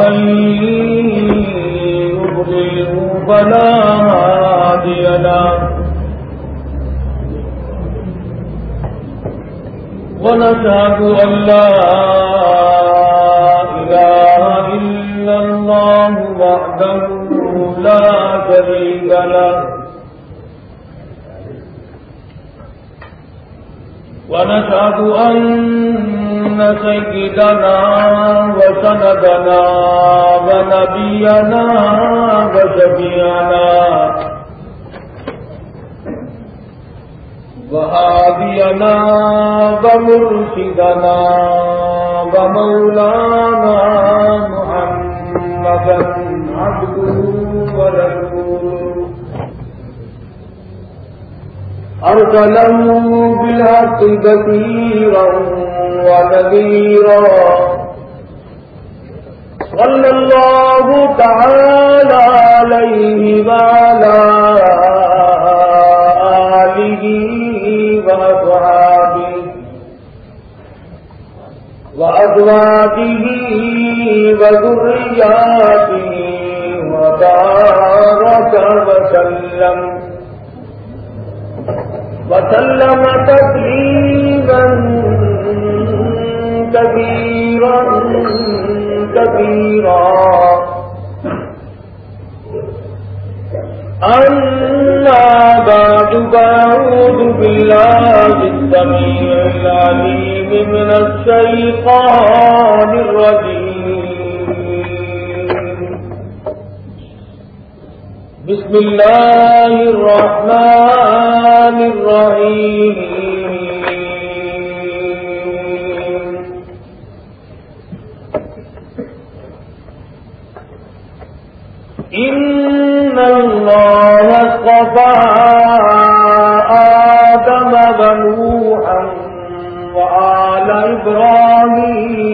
من يضلل فلا هادي له ونشهد أن لا إله إلا الله وحده لا شريك له. ونشهد أن سيدنا وسندنا ونبينا وشفيعنا. وهادينا ومرشدنا ومولانا محمدا عبده ورسوله. أرسله بالحق كثيرا ونذيرا. صلى الله تعالى عليه وعلى آله وأصحابه وأزواجه وذرياته وبارك وسلم. وسلم تسليما كثيرا كثيرا. أما بعد فأعوذ بالله السميع العليم من الشيطان الرجيم. بسم الله الرحمن الرحيم. إن الله اصطفى آدم ونوحا وآل إبراهيم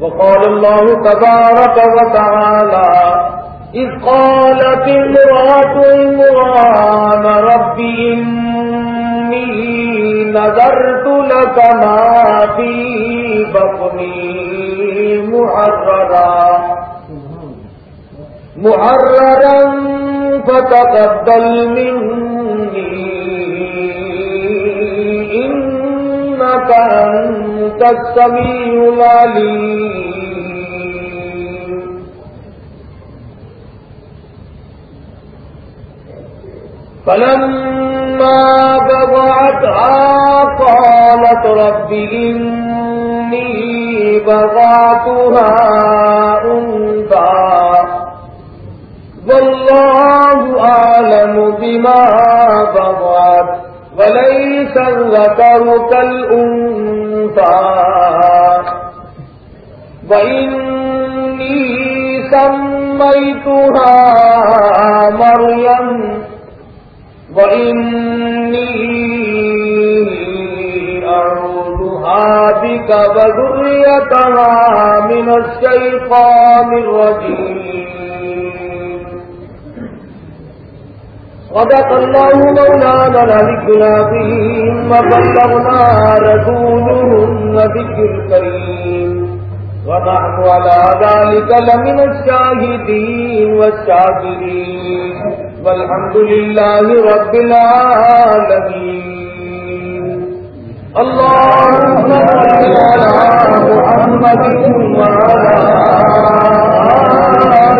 وقال الله تبارك وتعالى، إذ قالت امرأة عمران، رب إني نذرت لك ما في بطني محررا. محررا فتقبل مني أنت السميع العليم. فلما بضعتها قالت رب إني بضعتها أنثى. والله أعلم بما بضعت. وليس الذكر كالأنثى. وإني سميتها مريم. وإني أعوذها بك وذريتها من الشيطان الرجيم. صدق الله مولانا العلي العظيم وبلغنا رسوله النبي الكريم. ونحن على ذلك لمن الشاهدين والشاكرين. والحمد لله رب العالمين. اللهم صل على محمد وعلى آل محمد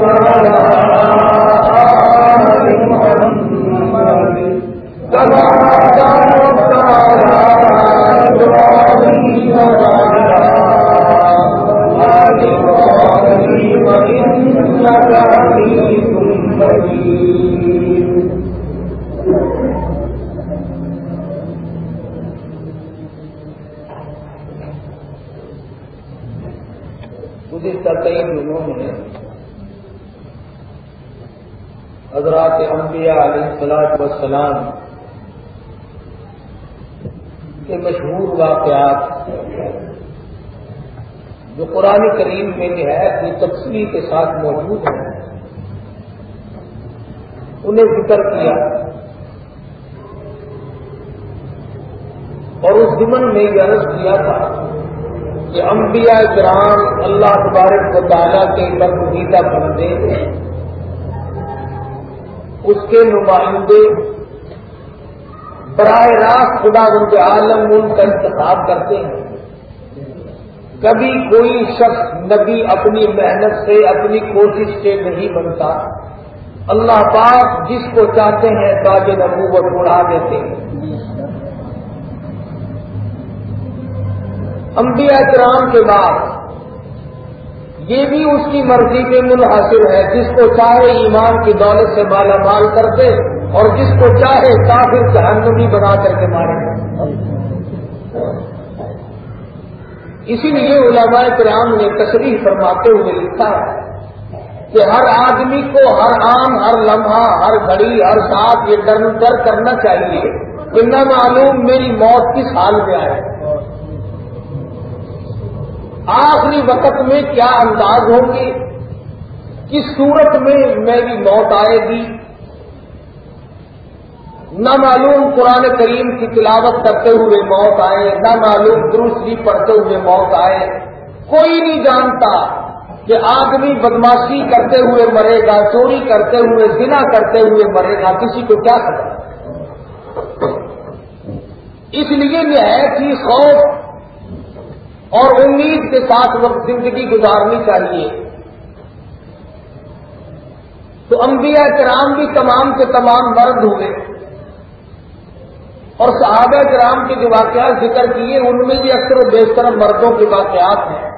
گزشتہ کئی لوگوں میں حضرات انبیاء علیہ السلاط وسلام کے مشہور واقعات۔ جو قرآن کریم میں جو ہے کوئی تفصیلی کے ساتھ موجود ہیں انہیں ذکر کیا۔ اور اس ضمن میں یہ عرض کیا تھا کہ انبیاء کرام اللہ تبارک و تعالیٰ کے برگزیدہ بندے، اس کے نمائندے، براہ راست خدا ان کے عالم ان کا انتخاب کرتے ہیں۔ کبھی کوئی شخص نبی اپنی محنت سے، اپنی کوشش سے نہیں بنتا۔ اللہ پاک جس کو چاہتے ہیں تاج نبوت اڑا دیتے ہیں۔ انبیاء کرام کے بعد یہ بھی اس کی مرضی کے منحصر ہے، جس کو چاہے ایمان کی دولت سے مالا مال کر دے اور جس کو چاہے کافر جہنمی بنا کر کے مارے۔ اسی لیے علماء کرام نے تصریح فرماتے ہوئے لکھا ہے کہ ہر آدمی کو ہر عام ہر لمحہ، ہر گھڑی، ہر ساتھ یہ ڈر ڈر کرنا چاہیے کہ نہ معلوم میری موت کس حال میں آئے۔ آخری وقت میں کیا انداز ہوں گے؟ کس صورت میں میری موت آئے گی؟ نہ معلوم قرآن کریم کی تلاوت کرتے ہوئے موت آئے، نہ معلوم دوسری پڑھتے ہوئے موت آئے۔ کوئی نہیں جانتا کہ آدمی بدماشی کرتے ہوئے مرے گا، چوری کرتے ہوئے، زنا کرتے ہوئے مرے گا، کسی کو کیا کرے اس لیے یہ ہے کہ خوف اور امید کے ساتھ وقت زندگی گزارنی چاہیے۔ تو انبیاء کرام بھی تمام کے تمام مرد ہوئے۔ اور صحابہ کرام کے جو واقعات ذکر کیے، ان میں بھی اکثر و بیشتر مردوں کے واقعات ہیں۔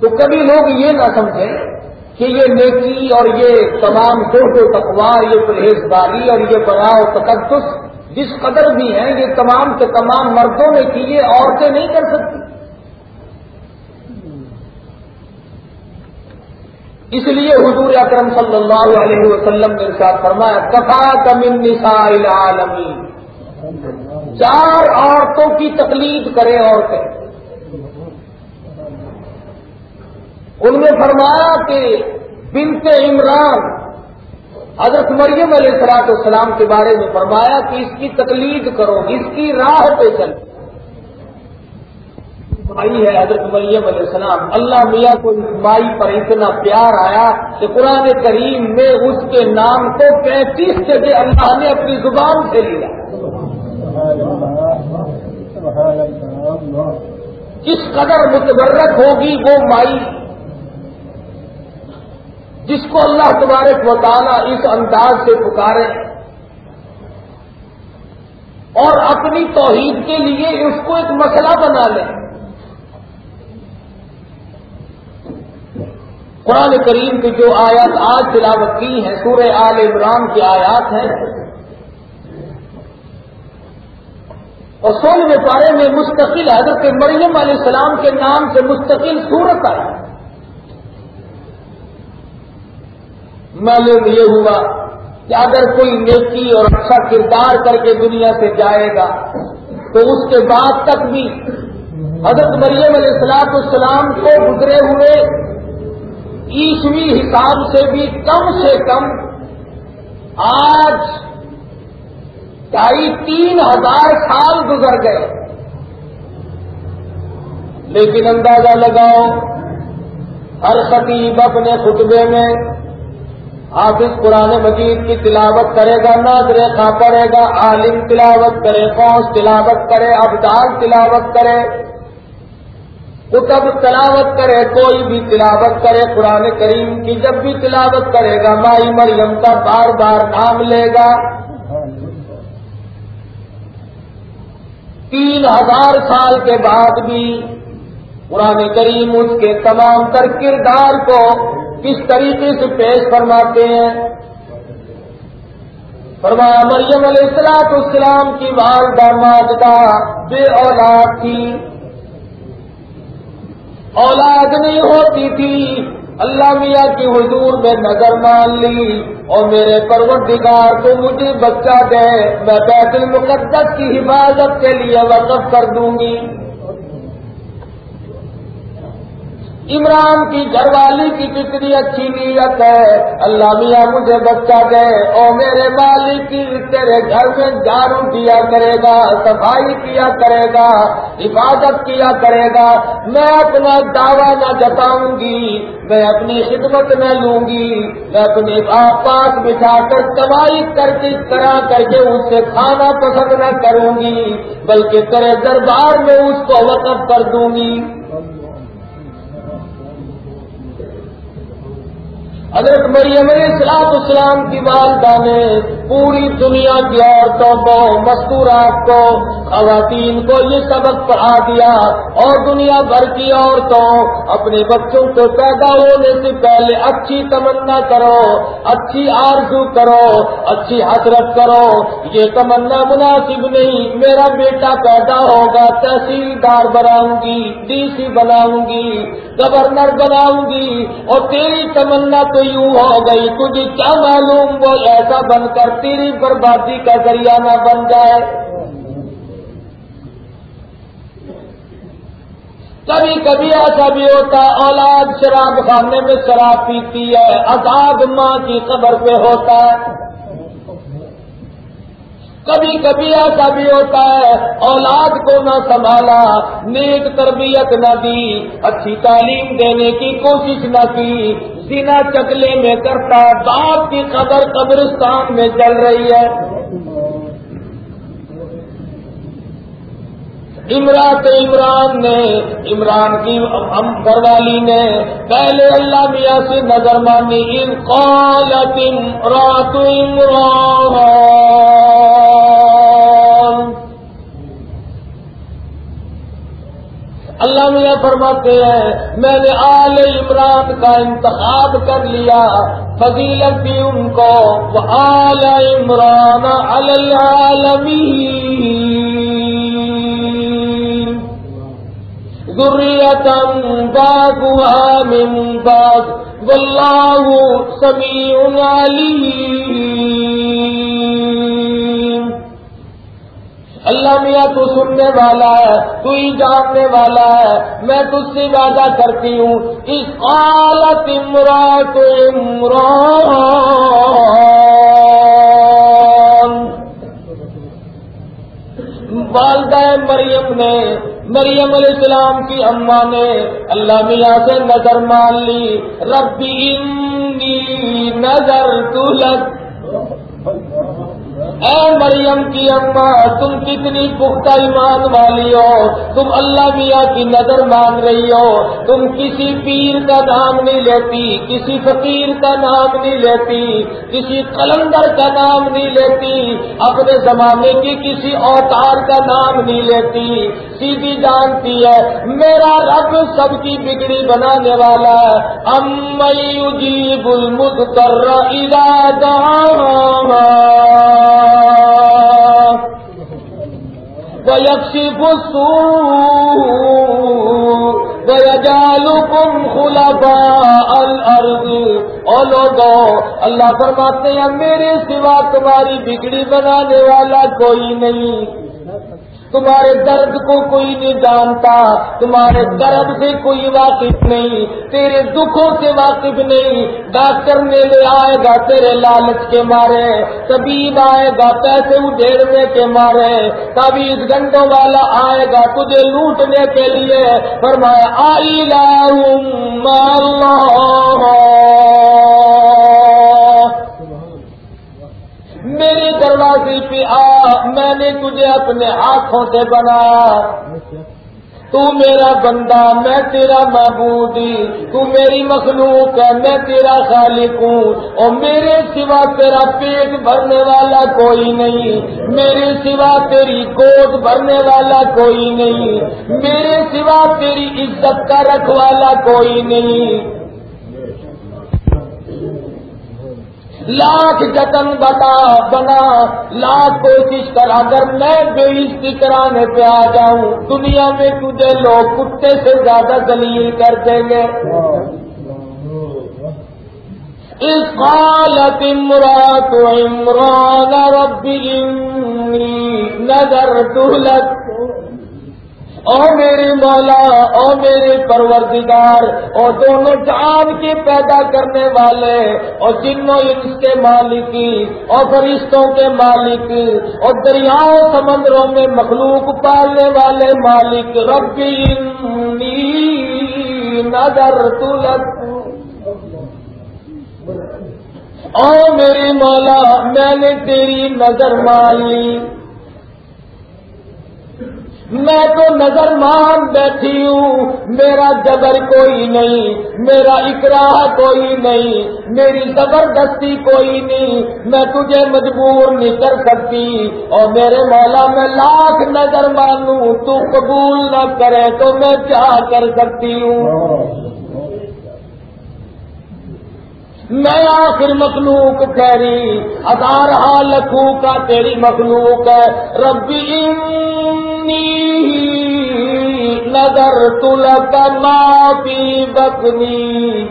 تو کبھی لوگ یہ نہ سمجھیں کہ یہ نیکی اور یہ تمام دوست و تقوا یہ پرہیزگاری اور یہ بنا و تقدس جس قدر بھی ہیں، یہ تمام کے تمام مردوں نے کیے، عورتیں نہیں کر سکتی۔ اس لیے حضور اکرم صلی اللہ علیہ وسلم نے ساتھ فرمایا کفا کمن نسا العالمین۔ چار عورتوں کی تقلید کرے عورتیں۔ ان میں فرمایا کہ بنت عمران، حضرت مریم علیہ السلاط السلام کے بارے میں فرمایا کہ اس کی تقلید کرو، اس کی راہ پہ چل مائی ہے حضرت مریم علیہ السلام۔ اللہ میاں کو اس مائی پر اتنا پیار آیا کہ قرآن کریم میں اس کے نام کو پینتیس جگہ اللہ نے اپنی زبان سے لیا۔ کس قدر متبرک ہوگی وہ مائی جس کو اللہ تبارک و تعالیٰ اس انداز سے پکارے اور اپنی توحید کے لیے اس کو ایک مسئلہ بنا لیں قرآن کریم کی جو آیات آج تلاوت کی ہیں، سورہ آل عمران کی آیات ہیں۔ اور سولہویں پارے میں مستقل حضرت مریم علیہ السلام کے نام سے مستقل صورت آئی۔ معلوم یہ ہوا کہ اگر کوئی نیکی اور اچھا کردار کر کے دنیا سے جائے گا، تو اس کے بعد تک بھی حضرت مریم علیہ السلام السلام کو گزرے ہوئے عیسوی حساب سے بھی کم سے کم آج ڈھائی تین ہزار سال گزر گئے۔ لیکن اندازہ لگاؤ، ہر خطیب اپنے خطبے میں حافظ قرآن مجید کی تلاوت کرے گا نادر خاں پڑے گا، عالم تلاوت کرے فوج تلاوت کرے، ابدال تلاوت کرے۔ کتب تلاوت کرے، کوئی بھی تلاوت کرے، قرآن کریم کی جب بھی تلاوت کرے گا، مائی مریم کا بار بار نام لے گا۔ تین ہزار سال کے بعد بھی قرآن کریم اس کے تمام تر کردار کو کس طریقے سے پیش فرماتے ہیں؟ فرمایا، مریم علیہ السلاط اسلام کی والدہ ماجدہ بے اولاد تھی۔ اولاد نہیں ہوتی تھی۔ اللہ میاں کی حضور میں نظر مان لی اور میرے پروردگار کو مجھے بچہ دے، میں بیت المقدس کی حفاظت کے لیے وقف کر دوں گی۔ عمران کی گھر والی کی کتنی اچھی نیت ہے۔ اللہ میاں مجھے بچہ دے۔ اور میرے مالک کی تیرے گھر میں جارو کیا کرے گا، صفائی کیا کرے گا، حفاظت کیا کرے گا۔ میں اپنا دعویٰ نہ جتاؤں گی، میں اپنی خدمت نہ لوں گی۔ میں اپنے آپ پاس بٹھا کر کمائی کر کے کرا کر کے اس سے کھانا پسند نہ کروں گی، بلکہ تیرے دربار میں اس کو وقف کر دوں گی۔ حضرت مریم علیہ السلام اسلام کی والدہ نے پوری دنیا کی عورتوں کو، مستورات کو، خواتین کو یہ سبق پڑھا دیا اور دنیا بھر کی عورتوں اپنے بچوں کو پیدا ہونے سے پہلے اچھی تمنا کرو، اچھی آرزو کرو، اچھی حسرت کرو۔ یہ تمنا مناسب نہیں، میرا بیٹا پیدا ہوگا، تحصیلدار بناؤں گی، ڈی سی بناؤں گی، گورنر بناؤں گی اور تیری تمنا تو یوں ہو گئی تجھے کیا معلوم؟ وہ ایسا بن کر تیری بربادی کا ذریعہ نہ بن جائے۔ کبھی کبھی ایسا بھی ہوتا، اولاد شراب خانے میں شراب پیتی ہے، عذاب ماں کی قبر پہ ہوتا ہے۔ کبھی کبھی ایسا بھی ہوتا ہے، اولاد کو نہ سنبھالا، نیک تربیت نہ دی، اچھی تعلیم دینے کی کوشش نہ کی سینا چکلے میں کرتا باپ کی قبر قبرستان میں چل رہی ہے۔ عمرات عمران نے، عمران کی ہم والی نے پہلے اللہ میاں سے نظر مانی، ان قالت رات عمران۔ اللہ میاں فرماتے ہیں، میں نے آل عمران کا انتخاب کر لیا۔ فضیلت بھی ان کو۔ آل عمران العالمی ذریتم باغها من باغ۔ واللہ سمیع علیم۔ اللہ میاں تو سننے والا ہے، تو ہی جاننے والا ہے۔ میں تجھ سے وعدہ کرتی ہوں۔ اس عالت عمران والدہ مریم نے، مریم علیہ السلام کی اما نے اللہ میاں سے نظر مان لی۔ ربی انی نظر تلک اے مریم کی اما تم کتنی پختہ ایمان والی ہو۔ تم اللہ میاں کی نظر مان رہی ہو۔ تم کسی پیر کا نام نہیں لیتی، کسی فقیر کا نام نہیں لیتی، کسی قلندر کا نام نہیں لیتی۔ اپنے زمانے کی کسی اوتار کا نام نہیں لیتی۔ سیدھی جانتی ہے، میرا رب سب کی بگڑی بنانے والا امجیب المد کر ويكشف السوء ويجعلكم خلفاء الأرض. اور لوگوں اللہ فرماتے ہیں، میرے سوا تمہاری بگڑی بنانے والا کوئی نہیں۔ تمہارے درد کو کوئی نہیں جانتا، تمہارے درد سے کوئی واقف نہیں، تیرے دکھوں سے واقف نہیں۔ ڈاکٹر میلے آئے گا تیرے لالچ کے مارے، طبیب آئے گا پیسے اڈیڑنے کے مارے۔ کبھی گنڈوں والا آئے گا تجھے لوٹنے کے لیے۔ فرمایا آئی میرے دروازے پہ آ، میں نے تجھے اپنے ہاتھوں سے بنایا تو میرا بندہ، میں تیرا محبود تو میری مخلوق ہے، میں تیرا خالق ہوں۔ اور میرے سوا تیرا پیٹ بھرنے والا کوئی نہیں۔ میرے سوا تیری گود بھرنے والا کوئی نہیں۔ میرے سوا تیری عزت کا رکھوالا کوئی نہیں۔ لاکھ جتن بتا بنا، لاکھ کوشش کر، اگر میں بے عزتی کرانے پہ آ جاؤں، دنیا میں تجھے لوگ کتے سے زیادہ دلیل کر دیں گے۔ اس قالت امرات عمران رب انی نظر دولت او میرے مولا، او میرے پروردگار اور دونوں جان کے پیدا کرنے والے اور جنوں انس کے مالکی اور فرشتوں کے مالک اور دریاؤں سمندروں میں مخلوق پالنے والے مالک، ربی نظر تلت او میری مولا، میں نے تیری نظر مان لی۔ میں تو نظر مان بیٹھی ہوں۔ میرا جبر کوئی نہیں، میرا اقرا کوئی نہیں، میری زبردستی کوئی نہیں۔ میں تجھے مجبور نہیں کر سکتی۔ اور میرے مولا، میں لاکھ نظر مانوں، تو قبول نہ کرے تو میں کیا کر سکتی ہوں؟ میں آخر مخلوق ٹھہری ہزار لکھوں کا تیری مخلوق ہے۔ ربی نظر تلک معافی بکنی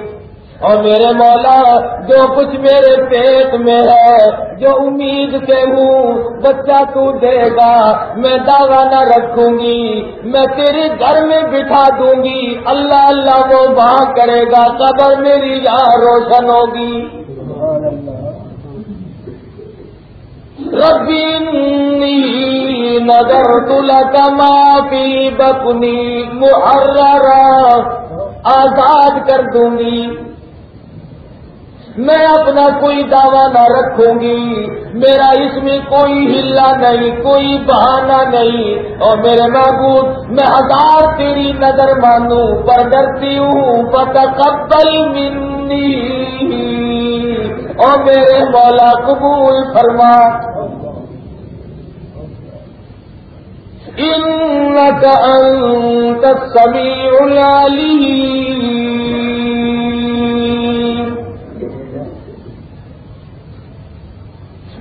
اور میرے مولا، جو کچھ میرے پیٹ میں ہے، جو امید سے ہوں، بچہ تو دے گا، میں دعوی نہ رکھوں گی، میں تیرے گھر میں بٹھا دوں گی، اللہ اللہ وہ وہاں کرے گا، قبر میری یہاں روشن ہوگی۔ ربی نظر تلک معافی بکنی محرر آزاد کر دوں گی. میں اپنا کوئی دعویٰ نہ رکھوں گی. میرا اس میں کوئی ہلا نہیں، کوئی بہانہ نہیں. اور میرے محبوب میں ہزار تیری نظر مانوں. پر ڈرتی ہوں پتہ قبل منی. اور میرے مولا قبول فرما. إنك أنت السميع العليم.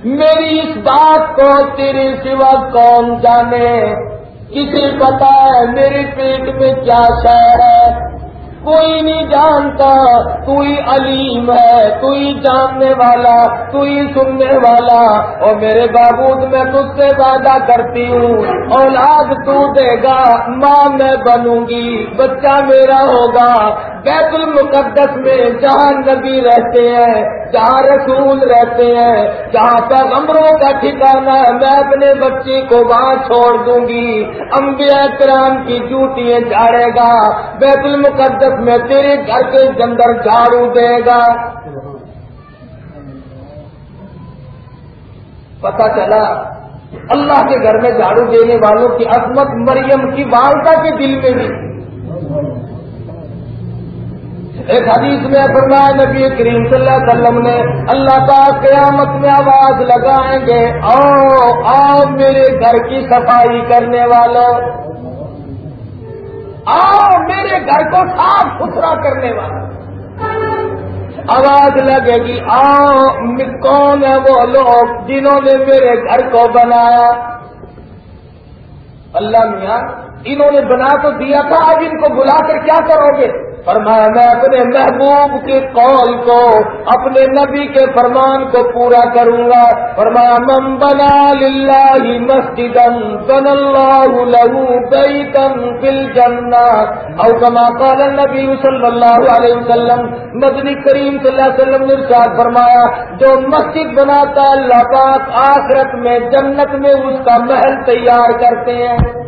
میری اس بات کو تیرے سوا کون جانے؟ کسی پتا ہے میرے پیٹ میں کیا شہر ہے؟ کوئی نہیں جانتا تو ہی علیم ہے تو ہی جاننے والا تو ہی سننے والا۔ اور میرے بابود میں تجھ سے وعدہ کرتی ہوں، اولاد تو دے گا، ماں میں بنوں گی، بچہ میرا ہوگا۔ بیت المقدس میں جہاں نبی رہتے ہیں، جہاں رسول رہتے ہیں، جہاں پیغمبروں کا ٹھکانا ہے، میں اپنے بچے کو وہاں چھوڑ دوں گی۔ انبیاء کرام کی جوتیاں جھاڑے گا، بیت المقدس میں تیرے گھر کے اندر جھاڑو دے گا۔ پتا چلا، اللہ کے گھر میں جھاڑو دینے والوں کی عظمت مریم کی والدہ کے دل میں بھی۔ ایک حدیث میں فرمایا نبی کریم صلی اللہ علیہ وسلم نے، اللہ کا قیامت میں آواز لگائیں گے، آؤ آؤ میرے گھر کی صفائی کرنے والوں۔ آؤ، میرے گھر کو صاف ستھرا کرنے والا آواز لگے گی، آؤ کون ہے وہ لوگ جنہوں نے میرے گھر کو بنایا؟ اللہ میاں، انہوں نے بنا تو دیا تھا، اب ان کو بلا کر کیا کرو گے؟ فرمایا میں اپنے محبوب کے قول کو، اپنے نبی کے فرمان کو پورا کروں گا۔ فرمایا، من بنا للہ مسجد بن اللہ لہو بیتن فل جنا او کما قال نبی صلی اللہ علیہ وسلم، مدنی کریم صلی اللہ علیہ وسلم نے ارشاد فرمایا، جو مسجد بناتا اللہ پاک آخرت میں، جنت میں اس کا محل تیار کرتے ہیں۔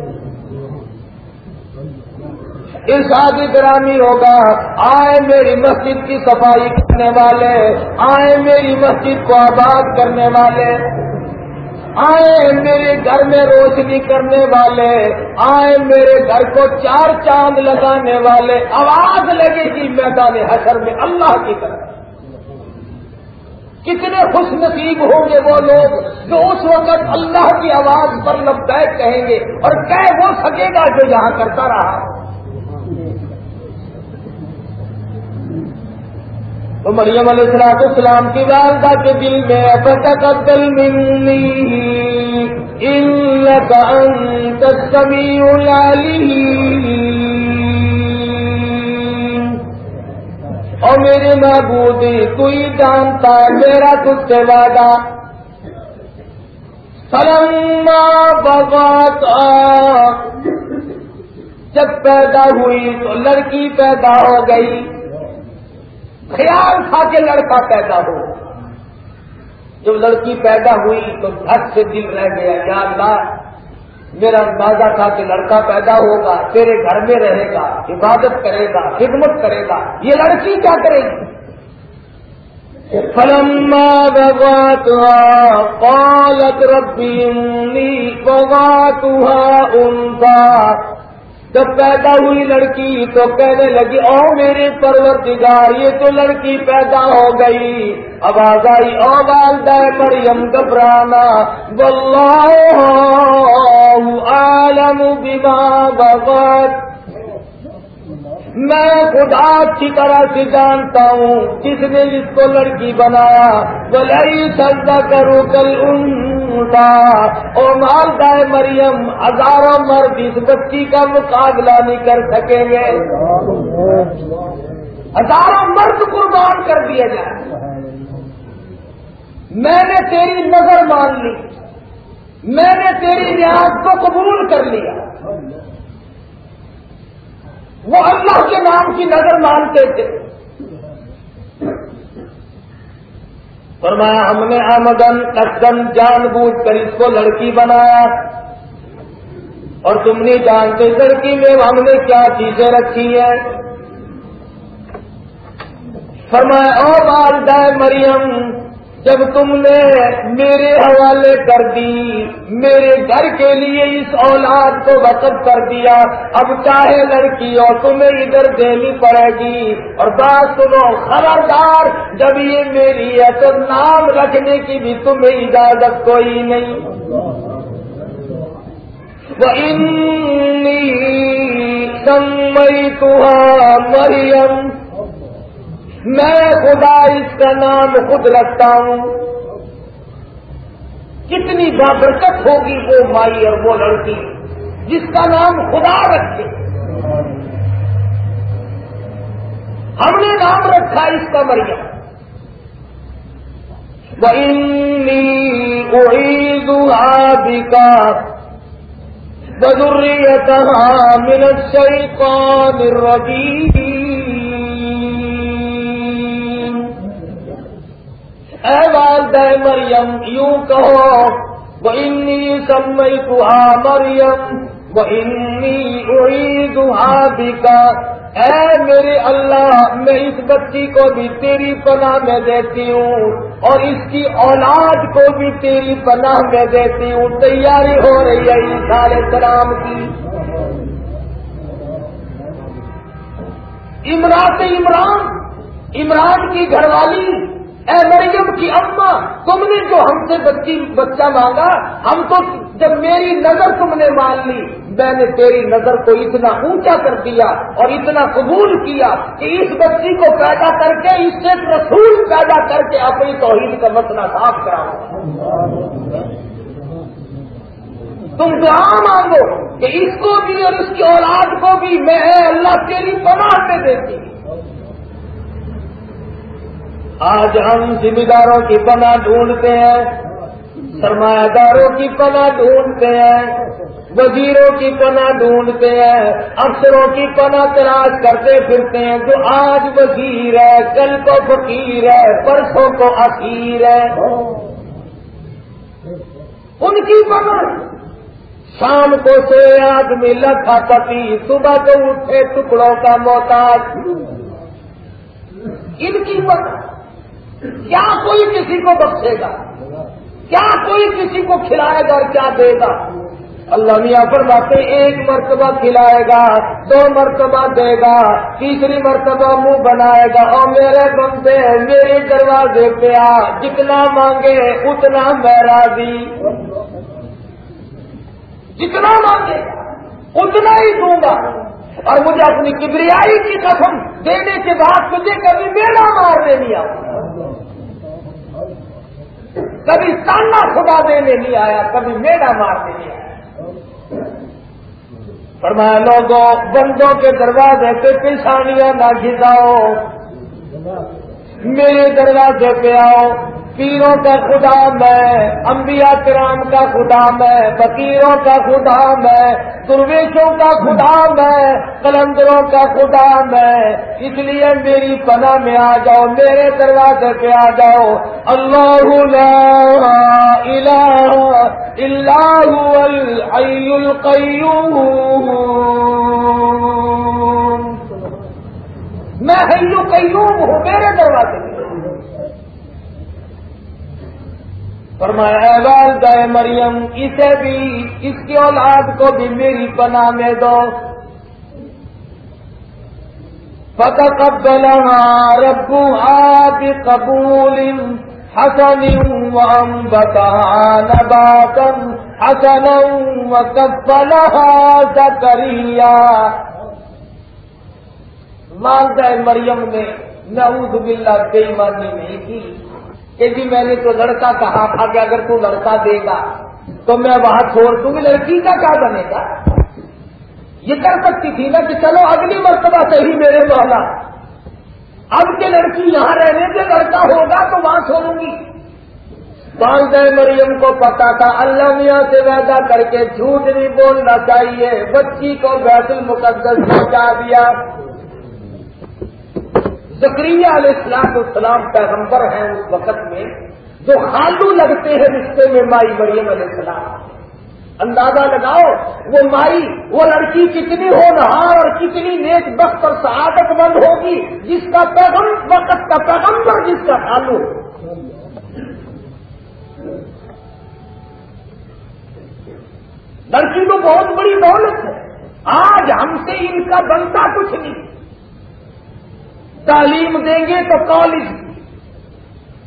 ارشاد گرامی ہوگا، آئے میری مسجد کی صفائی کرنے والے، آئے میری مسجد کو آباد کرنے والے، آئے میرے گھر میں روشنی کرنے والے، آئے میرے گھر کو چار چاند لگانے والے، آواز لگے گی میدان حشر میں اللہ کی طرف۔ کتنے خوش نصیب ہوں گے وہ لوگ جو اس وقت اللہ کی آواز پر لبیک کہیں گے اور کہہ وہ سکے گا جو یہاں کرتا رہا۔ تو مریم علیہ السلام السلام کی والدہ کے دل میں فتقبل منی انك انت السميع العليم اور میرے محبوب کوئی جانتا ہے میرا تجھ سے وعدہ۔ فلما بغات جب پیدا ہوئی تو لڑکی پیدا ہو گئی۔ خیال تھا کہ لڑکا پیدا ہو۔ جب لڑکی پیدا ہوئی تو گھر سے دل رہ گیا، یا اللہ، میرا اندازہ تھا کہ لڑکا پیدا ہوگا، تیرے گھر میں رہے گا، عبادت کرے گا، خدمت کرے گا، یہ لڑکی کیا کرے گی؟ فلما بغاتها قالت ربي إني بغاتها أنثى جب پیدا ہوئی لڑکی تو کہنے لگی، او میرے پروردگار، یہ تو لڑکی پیدا ہو گئی۔ آواز آئی او والدہ مریم، گھبرانا۔ واللہ عالم بما بغت۔ میں خدا اچھی طرح سے جانتا ہوں جس نے جس کو لڑکی بنایا؟ بلائی سجدہ کرو کل انتا اور مالدہ مریم ہزاروں مرد اس بچی کا مقابلہ نہیں کر سکیں گے۔ ہزاروں مرد قربان کر دیا جائے میں نے تیری نظر مان لی۔ میں نے تیری ریاض کو قبول کر لیا۔ وہ اللہ کے نام کی نظر مانتے تھے۔ فرمایا، ہم نے آمدن قدم جان بوجھ کر اس کو لڑکی بنایا۔ اور تم نہیں جانتے لڑکی میں ہم نے کیا چیزیں رکھی ہیں۔ فرمایا، او والدہ مریم جب تم نے میرے حوالے کر دی، میرے گھر کے لیے اس اولاد کو وقف کر دیا، اب چاہے لڑکی اور تمہیں ادھر دینی پڑے گی۔ اور بات سنو، خبردار، جب یہ میری ہے تو نام رکھنے کی بھی تمہیں اجازت کوئی نہیں۔ وہ سمئی تمہار مریم میں خدا اس کا نام خود رکھتا ہوں۔ کتنی بابرکت ہوگی وہ مائی اور وہ لڑکی جس کا نام خدا رکھے۔ ہم نے نام رکھا اس کا مریم۔ اڑید کا بدریت من الشیطان اے والدہ مریم، یوں کہو وہ انی سمئی تہا مریم وہ انی اڑی اے میرے اللہ، میں اس بچی کو بھی تیری پناہ میں دیتی ہوں، اور اس کی اولاد کو بھی تیری پناہ میں دیتی ہوں۔ تیاری ہو رہی ہے عیسیٰ علیہ السلام کی۔ عمران عمران عمران کی گھر والی اے مریم کی اما، تم نے جو ہم سے بچی بچہ مانگا، ہم تو جب میری نظر تم نے مان لی، میں نے تیری نظر کو اتنا اونچا کر دیا اور اتنا قبول کیا کہ اس بچی کو پیدا کر کے، اس سے رسول پیدا کر کے اپنی توحید کا مسئلہ صاف کرا تم دعا مانگو کہ اس کو بھی اور اس کی اولاد کو بھی میں اللہ تیری پناہ میں دیتی۔ آج ہم ذمہ داروں کی پناہ ڈھونڈتے ہیں سرمایہ داروں کی پناہ ڈھونڈتے ہیں، وزیروں کی پناہ ڈھونڈتے ہیں، افسروں کی پناہ تلاش کرتے پھرتے ہیں جو آج وزیر ہے، کل کو فقیر ہے، پرسوں کو اخیر ہے۔ ان کی پناہ شام کو سے آدمی لکھا پتی، صبح کو اٹھے ٹکڑوں کا محتاج۔ ان کی پناہ کیا کوئی کسی کو بخشے گا؟ کیا کوئی کسی کو کھلائے گا اور کیا دے گا؟ اللہ میاں پر باتیں ایک مرتبہ کھلائے گا، دو مرتبہ دے گا، تیسری مرتبہ منہ بنائے گا، اور میرے بندے، میرے دروازے پہ آ، جتنا مانگے اتنا میں راضی۔ جتنا مانگے اتنا ہی دوں گا۔ اور مجھے اپنی کبریائی کی قسم دینے کے بعد تجھے کبھی میلا مارنے نہیں آیا کبھی تانا خدا دینے نہیں آیا، کبھی میڑا مارنے نہیں آیا۔ فرمایا لوگوں بندوں کے دروازے پہ پیشانیاں نہ گھساؤ۔ میرے دروازے پہ آؤ۔ پیروں کا خدا میں، انبیاء کرام کا خدا میں، فقیروں کا خدا میں، درویشوں کا خدا میں کلندروں کا خدا میں۔ اس لیے میری پناہ میں آ جاؤ، میرے دروازے پہ آ جاؤ۔ اللہ لا الہ الا هو الحی القیوم۔ میں حیو قیوم ہوں، میرے دروازے پہ۔ فرمایا والدہ مریم، اسے بھی، اس کی اولاد کو بھی میری پناہ میں دو۔ فتقبلها ربها بقبول حسن وأنبتها نباتا حسنا وكفلها زكريا والدہ مریم نے نعوذ باللہ بے ایمانی نہیں کی۔ کہ جی میں نے تو لڑکا کہا تھا کہ اگر تو لڑکا دے گا تو میں وہاں چھوڑ دوں گی، لڑکی کا کیا بنے گا؟ یہ کر سکتی تھی نا کہ چلو اگلی مرتبہ سے ہی میرے مولا اب کے لڑکی یہاں رہنے سے لڑکا ہوگا تو وہاں چھوڑوں گی۔ والدہ مریم کو پتا تھا، اللہ میاں سے وعدہ کر کے جھوٹ نہیں بولنا چاہیے، بچی کو بیت المقدس پہنچا دیا۔ زکریہ علیہ السلام السلام پیغمبر ہیں اس وقت میں، جو خالو لگتے ہیں رشتے میں مائی مریم علیہ السلام۔ اندازہ لگاؤ، وہ مائی، وہ لڑکی کتنی ہونہار اور کتنی نیک بخت اور سعادت مند ہوگی، جس کا پیغم، وقت کا پیغمبر، جس کا خالو۔ لڑکی تو بہت بڑی دولت ہے۔ آج ہم سے ان کا بنتا کچھ نہیں۔ تعلیم دیں گے تو کالج کی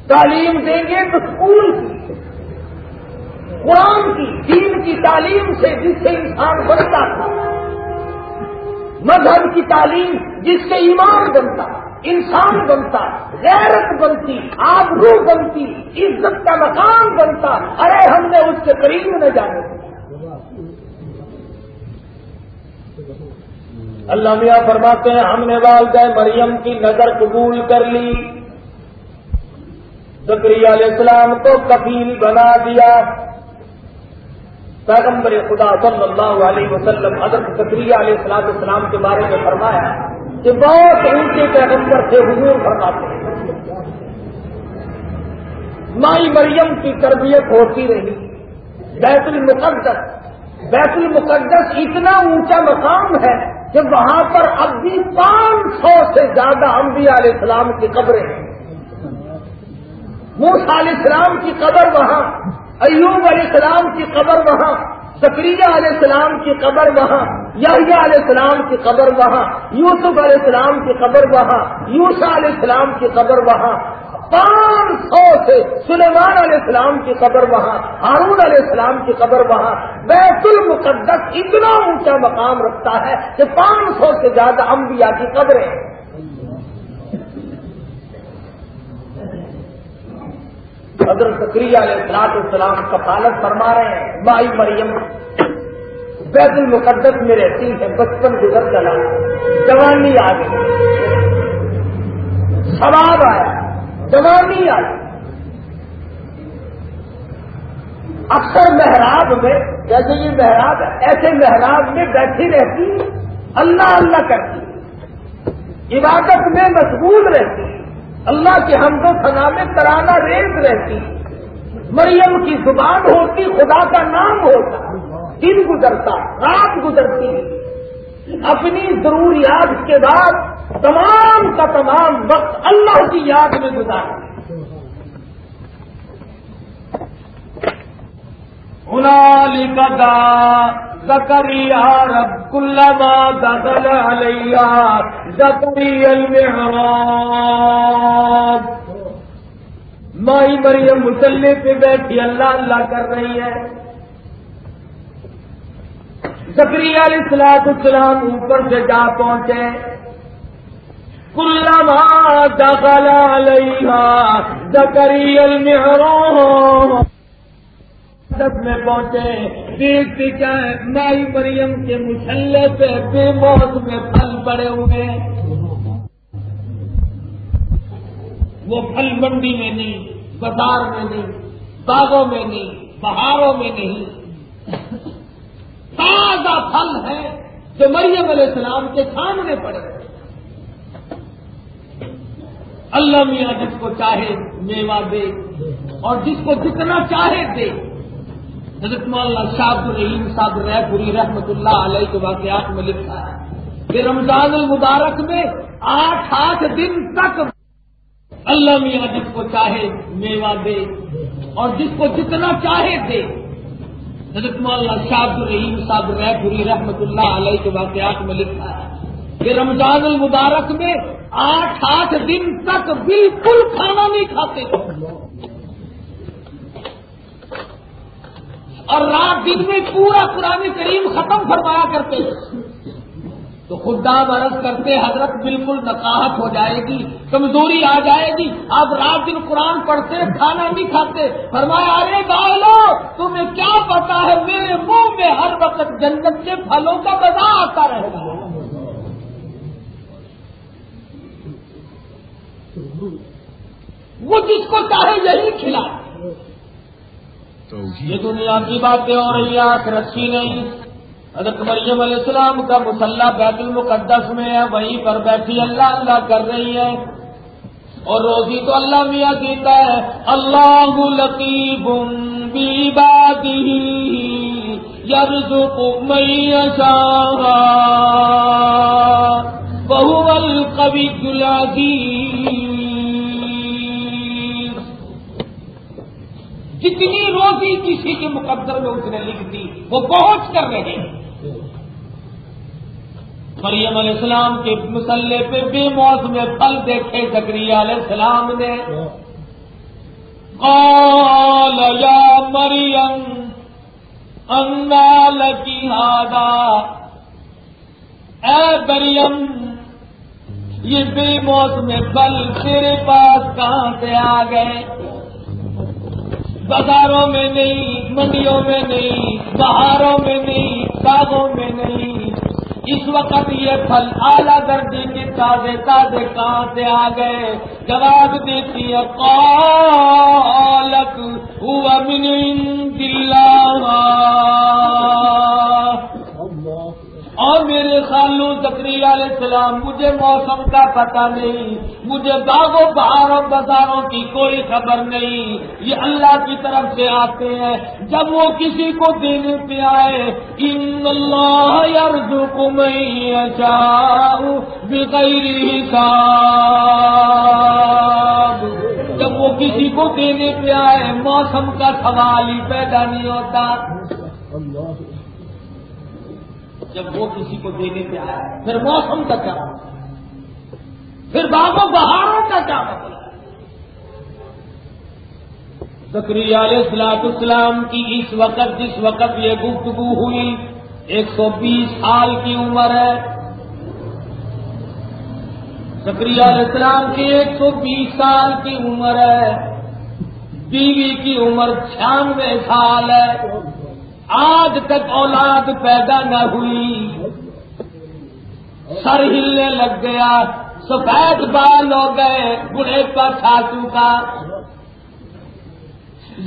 تعلیم دیں گے تو اسکول کی قرآن کی، دین کی تعلیم سے جس سے انسان بنتا تھا مذہب کی تعلیم جس سے ایمان بنتا انسان بنتا غیرت بنتی، آبرو بنتی، عزت کا مقام بنتا ارے ہم نے اس کے قریب نہ جانے۔ اللہ میاں فرماتے ہیں، ہم نے والدہ مریم کی نظر قبول کر لی۔ زکری علیہ السلام کو کفیل بنا دیا۔ پیغمبر خدا صلی اللہ علیہ وسلم حضرت زکری علیہ السلام السلام کے بارے میں فرمایا کہ بہت اونچے پیغمبر تھے، حضور فرماتے ہیں۔ مائی مریم کی تربیت ہوتی رہی۔ بیت المقدس بیت المقدس اتنا اونچا مقام ہے۔ کہ وہاں پر اب بھی پانچ سو سے زیادہ انبیاء علیہ السلام کی قبریں ہیں۔ موسا علیہ السلام کی قبر وہاں، ایوب علیہ السلام کی قبر وہاں سکریہ علیہ السلام کی قبر وہاں، یحییٰ علیہ السلام کی قبر وہاں، یوسف علیہ السلام کی قبر وہاں یوسا علیہ السلام کی قبر وہاں۔ پانچ سو سے سلیمان علیہ السلام کی قبر وہاں، ہارون علیہ السلام کی قبر وہاں۔ بیت المقدس اتنا اونچا مقام رکھتا ہے کہ پانچ سو سے زیادہ انبیاء کی قبریں۔ حضرت سکری علیہ السلاط السلام کفالت فرما رہے ہیں مائی مریم، بیت المقدس میں رہتی ہے، بچپن گزر چلا، جوانی آ گئی۔ سواب آیا۔ جوانی آئی۔ اکثر محراب میں، جیسے یہ محراب ہے ایسے محراب میں بیٹھی رہتی، اللہ اللہ کرتی۔ عبادت میں مشغول رہتی، اللہ کے حمد و خدا میں ترانہ ریز رہتی۔ مریم کی زبان ہوتی، خدا کا نام ہوتا۔ دن گزرتا، رات گزرتی۔ اپنی ضروریات کے بعد تمام کا تمام وقت اللہ کی یاد میں گزارتی دا زکریا رب کلما دخل علیہ زکری المحراب۔ مائی مریم مسلح پہ بیٹھی اللہ اللہ کر رہی ہے۔ زکری علیہ السلاط السلام اوپر سے جا پہنچے۔ کلما دخل علیہا زکری المحرو دس میں پہنچے دیکھتے کیا ہے مائی مریم کے مسلح پہ بے موت میں پھل پڑے ہوئے۔ وہ پھل منڈی میں نہیں، بازار میں نہیں، باغوں میں نہیں پہاڑوں میں نہیں۔ تازہ پھل ہے جو مریم علیہ السلام کے سامنے پڑے۔ اللہ میاں جس کو چاہے میوا دے اور جس کو جتنا چاہے دے۔ حضرت مولانا شاہد الرحیم صاحب رہ پوری رحمت اللہ علیہ کے واقعات میں لکھا ہے کہ رمضان المبارک میں آٹھ آٹھ دن تک اللہ میاں جس کو چاہے میوا دے اور جس کو جتنا چاہے دے۔ حضرت مولانا شاہد الرحیم صاحب رہ پوری رحمت اللہ علیہ کے واقعات میں لکھا ہے کہ رمضان المبارک میں آٹھ آٹھ دن تک بالکل کھانا نہیں کھاتے۔ اور رات دن میں پورا قرآن کریم ختم فرمایا کرتے تو خدا مرض کرتے حضرت بالکل نقاہت ہو جائے گی، کمزوری آ جائے گی۔ آپ رات دن قرآن پڑھتے کھانا نہیں کھاتے۔ فرمایا، ارے گالو تمہیں کیا پتا ہے، میرے منہ میں ہر وقت جنت کے پھلوں کا مزہ آتا رہے گا۔ وہ جس کو چاہے یہی کھلا۔ یہ دنیا کی باتیں ہو رہی ہیں آنکھ رکھی نہیں۔ حضرت مریم علیہ السلام کا مسلح بیت المقدس میں ہے وہیں پر بیٹھی اللہ اللہ کر رہی ہے۔ اور روزی تو اللہ میاں دیتا ہے۔ اللہ لطیب بادی یرز میشا بہو القوی العزیز جتنی روزی کسی کے مقدر میں اس نے لکھ دی، وہ پہنچ کر رہے ہیں۔ مریم علیہ السلام کے مسلح پہ بے موت میں پھل دیکھے زکری علیہ السلام نے۔ قال، یا مریم، انا لکی ہادا۔ اے مریم یہ بے موت میں تیرے پاس کہاں سے آ گئے؟ بازاروں میں نہیں، منڈیوں میں نہیں، بہاروں میں نہیں، باغوں میں نہیں۔ اس وقت یہ پھل اعلیٰ درجے کے تازے تازے کہاں سے آ گئے؟ جواب دیتی ہے، قالت، ہوا من دلہ اور میرے خالو زکری علیہ السلام، مجھے موسم کا پتہ نہیں، مجھے باغوں پہاڑوں بازاروں کی کوئی خبر نہیں۔ یہ اللہ کی طرف سے آتے ہیں۔ جب وہ کسی کو دینے پہ آئے، ان اللہ بغیر حساب. جب وہ کسی کو دینے پہ آئے، موسم کا سوال ہی پیدا نہیں ہوتا۔ جب وہ کسی کو دینے پہ آیا، پھر موسم کا کیا پھر باغوں بہاروں کا کیا مطلب زکری علیہ السلاط اسلام کی اس وقت جس وقت یہ گفتگو ہوئی، ایک سو بیس سال کی عمر ہے۔ زکری علیہ السلام کی ایک سو بیس سال کی عمر ہے۔ بیوی کی عمر چھیانوے سال ہے۔ آج تک اولاد پیدا نہ ہوئی۔ سر ہلنے لگ گیا، سفید بال ہو گئے، بڑھے پر ساتو کا۔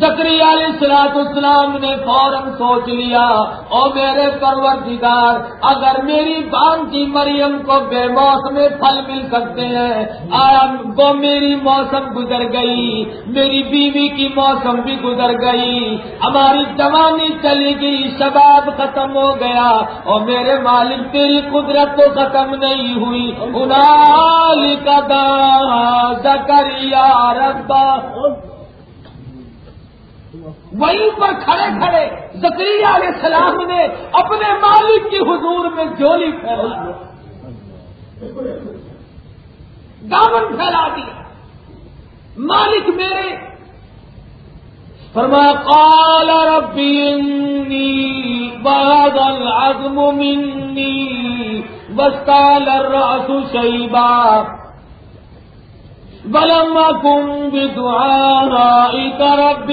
زکری علیہ السلاط اسلام نے فوراً سوچ لیا اور میرے پروردگار، اگر میری بان کی مریم کو بے موسم پھل مل سکتے ہیں، آیا وہ میری موسم گزر گئی، میری بیوی کی موسم بھی گزر گئی، ہماری جوانی چلی گئی، شباب ختم ہو گیا اور میرے مالک، تیری قدرت تو ختم نہیں ہوئی۔ انالی کا دا زکریا ربا۔ وہیں پر کھڑے کھڑے زکری علیہ السلام نے اپنے مالک کی حضور میں جولی پھیلا دامن پھیلا دیا۔ مالک میرے فرما قال ربی انی بعد العظم مني واسقال الرأس شيبا بلم کم بدعائك رب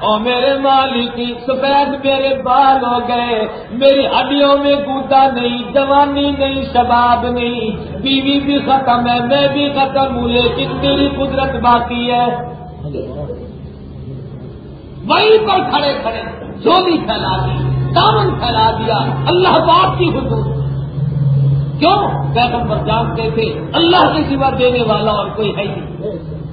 اور میرے مالک، سفید میرے بال ہو گئے، میری ہڈیوں میں گودا نہیں، جوانی نہیں، شباب نہیں، بیوی بھی ختم ہے، میں بھی ختم ہوں، لیکن میری قدرت باقی ہے۔ وہیں پر کھڑے کھڑے چولی پھیلا دی دامن پھیلا دیا، اللہ باپ کی حدود کیوں؟ پیغمبر جانتے تھے، اللہ کے سوا دینے والا اور کوئی ہے نہیں۔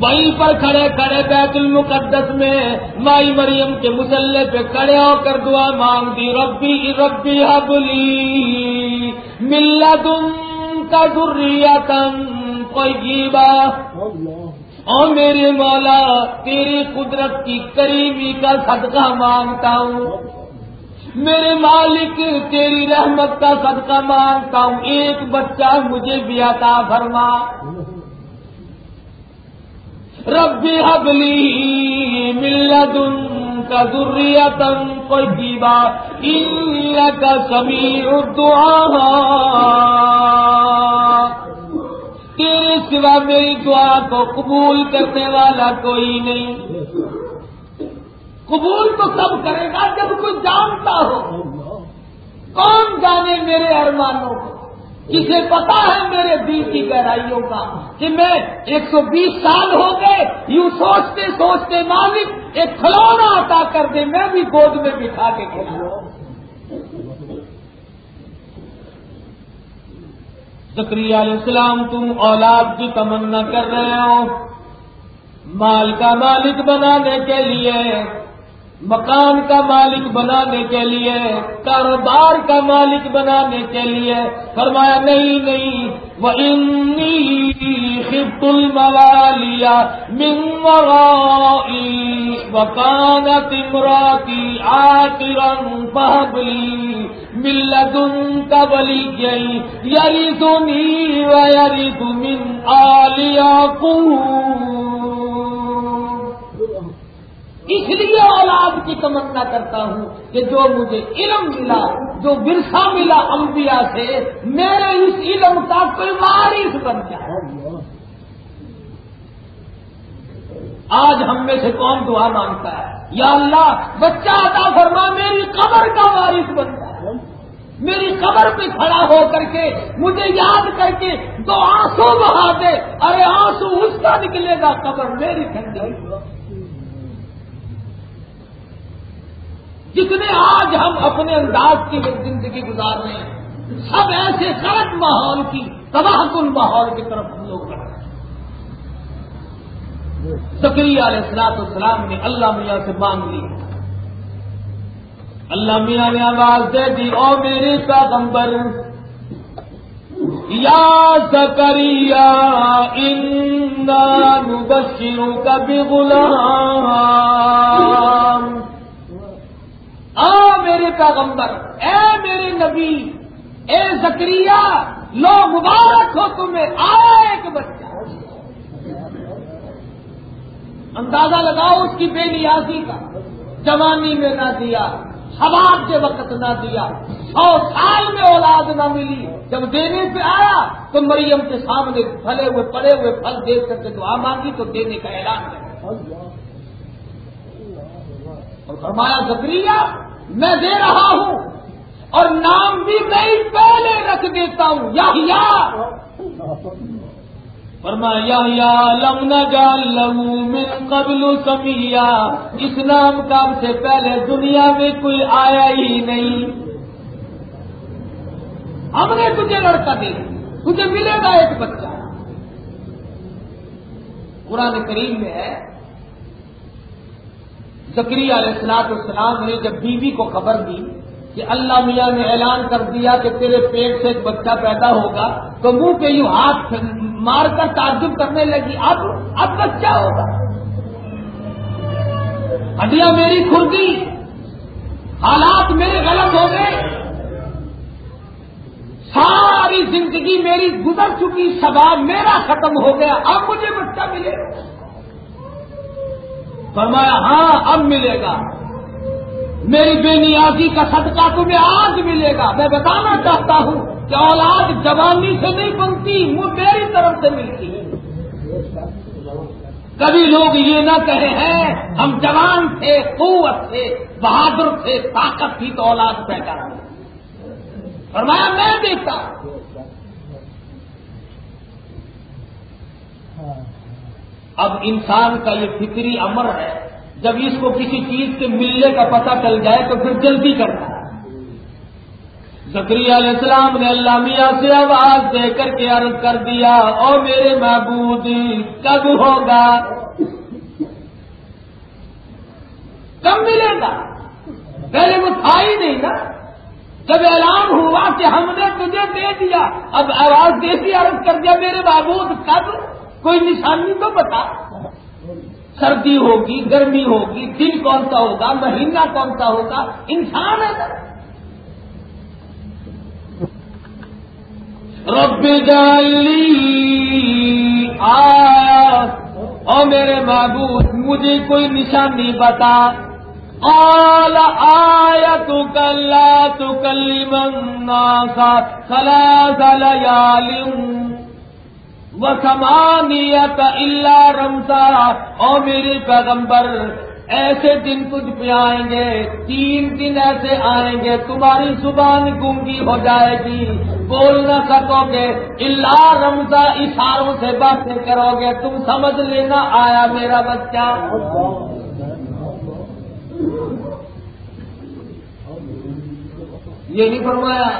وہیں پر کھڑے کھڑے بیت المقدس میں مائی مریم کے مسلح پہ کھڑے ہو کر دعا مانگ دی ربی ربی حبلی ملا تم کا دریا تن کوئی گیبا اور میرے مولا، تیری قدرت کی قریبی کا صدقہ مانگتا ہوں۔ میرے مالک، تیری رحمت کا صدقہ مانگتا ہوں۔ ایک بچہ مجھے بھی عطا فرما۔ ربی حبلی ملت کا ذریتن کوئی دیوا کا سمیع دعا تیرے سوا میری دعا کو قبول کرنے والا کوئی نہیں۔ قبول تو سب کرے گا جب کوئی جانتا ہو۔ کون جانے میرے ارمانوں کو؟ کسے پتا ہے میرے دل کی گہرائیوں کا کہ میں ایک سو بیس سال ہو گئے، یوں سوچتے سوچتے مالک ایک کھلونا عطا کر دے، میں بھی گود میں بٹھا کے کھلاؤں۔ زکری علیہ السلام، تم اولاد کی تمنا کر رہے ہو۔ مال کا مالک بنانے کے لیے مکان کا مالک بنانے کے لیے، کاروبار کا مالک بنانے کے لیے۔ فرمایا، نہیں نہیں۔ وہ خفت الموالیا من ورائی وکانت امراتی آترن فہبلی ملدن کا بلی گئی یری دنی و یری من آلیا اس لیے اولاد کی تمنا کرتا ہوں کہ جو مجھے علم ملا، جو ورثہ ملا انبیاء سے، میرے اس علم کا کوئی وارث بن جائے۔ آج ہم میں سے کون دعا مانگتا ہے؟ یا اللہ، بچہ عطا فرما، میری قبر کا وارث بن جائے۔ میری قبر پہ کھڑا ہو کر کے مجھے یاد کر کے دو آنسو بہا دے۔ ارے آنسو اس کا نکلے گا، قبر میری ٹھنڈی جتنے آج ہم اپنے انداز کی زندگی گزار رہے ہیں، سب ایسے سڑک ماحول کی تباہ کن ماحول کی طرف ہم لوگ بڑھ رہے ہیں۔ سکری علیہ السلاط السلام نے اللہ میاں سے مانگ لی۔ اللہ میاں نے آواز دے دی، او میرے پیغمبر، یا سکریا ان بشیروں کا بھی غلام آ میرے پیغمبر، اے میرے نبی، اے زکری لو مبارک ہو تمہیں آیا ایک بچہ۔ اندازہ لگاؤ اس کی بے نیازی کا۔ جوانی میں نہ دیا سواب کے وقت نہ دیا، سو سال میں اولاد نہ ملی۔ جب دینے پہ آیا تو مریم کے سامنے پھلے ہوئے، پڑے ہوئے پھل دیکھ کر کے دعا مانگی تو دینے کا اعلان کر اور فرمایا زکری میں دے رہا ہوں اور نام بھی میں پہلے رکھ دیتا ہوں۔ یا فرمایا یا لم لمو من قبل سمیا اس نام کام سے پہلے دنیا میں کوئی آیا ہی نہیں۔ ہم نے تجھے لڑکا دے تجھے ملے گا ایک بچہ۔ قرآن کریم میں ہے زکری علیہ السلاط السلام نے جب بیوی کو خبر دی کہ اللہ میاں نے اعلان کر دیا کہ تیرے پیٹ سے ایک بچہ پیدا ہوگا، تو منہ پہ یوں ہاتھ مار کر تعجب کرنے لگی، اب اب بچہ ہوگا۔ ہڈیاں میری کھردی حالات میرے غلط ہو گئے۔ ساری زندگی میری گزر چکی، سوال میرا ختم ہو گیا، اب مجھے بچہ ملے۔ گا فرمایا ہاں اب ملے گا۔ میری بے نیازی کا صدقہ تمہیں آج ملے گا۔ میں بتانا چاہتا ہوں کہ اولاد جوانی سے نہیں بنتی وہ میری طرف سے ملتی ہے۔ کبھی لوگ یہ نہ کہے ہیں، ہم جوان تھے، قوت تھے، بہادر تھے، طاقت تھی تو اولاد پیدا فرمایا، میں دیکھتا اب انسان کا یہ فکری امر ہے، جب اس کو کسی چیز کے ملنے کا پتہ چل جائے تو پھر جلدی کرتا ہے زکری علیہ السلام نے اللہ میاں سے آواز دے کر کے عرض کر دیا اور میرے محبوب کب ہوگا؟ کب ملے گا؟ پہلے وہ تھا ہی نہیں نا۔ جب اعلان ہوا کہ ہم نے تجھے دے دیا، اب آواز دیسی عرض کر دیا، میرے محبوب کب؟ کوئی نشانی تو بتا۔ سردی ہوگی، گرمی ہوگی دن کون سا ہوگا، مہینہ کون سا ہوگا؟ انسان ہے۔ رب جالی آیا اور میرے محبوب مجھے کوئی نشانی بتا۔ آل آیا تو کل تو کلی منا سا سلا سلا وہ سمانیت اللہ رمسا اور میرے پیغمبر، ایسے دن تجھ پہ آئیں گے، تین دن ایسے آئیں گے، تمہاری زبان گونگی ہو جائے گی۔ بول نہ سکو گے اللہ رمضا اشاروں سے باتیں کرو گے۔ تم سمجھ لینا آیا میرا بچہ۔ یہ نہیں فرمایا